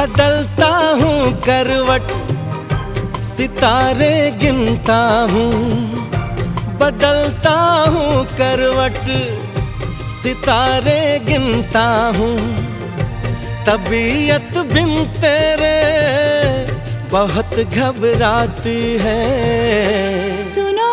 बदलता हूँ, करवट सितारे गिनता हूँ। बदलता हूँ, करवट सितारे गिनता हूँ। तबीयत बिन तेरे बहुत घबराती है। सुनो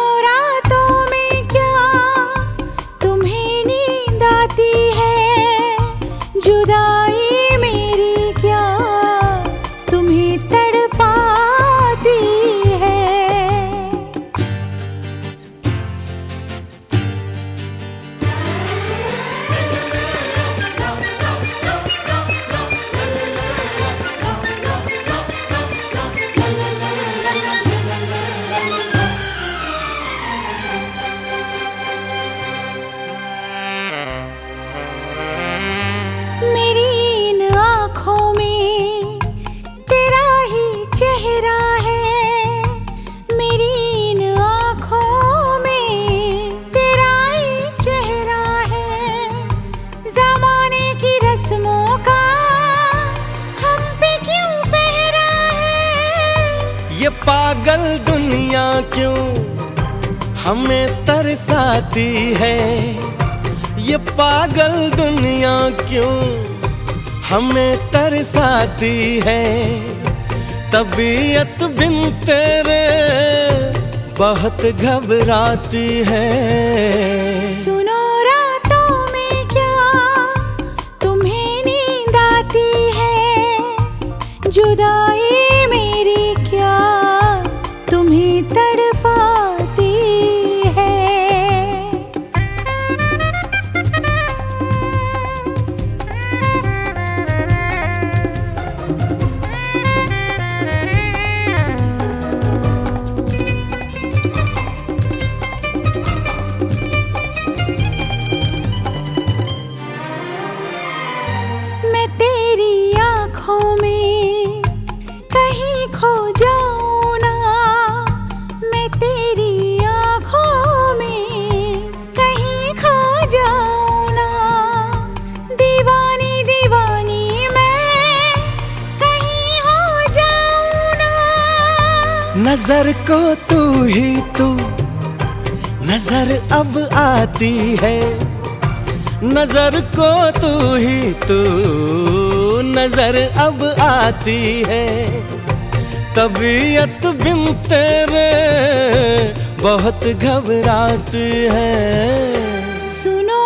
ये पागल दुनिया क्यों हमें तरसाती है? ये पागल दुनिया क्यों हमें तरसाती है? तबीयत बिन तेरे बहुत घबराती है। सुनो नज़र को तू ही तू। नज़र अब आती है। नज़र को तू ही तू। नज़र अब आती है। तबीयत बिन तेरे बहुत घबराती है। सुनो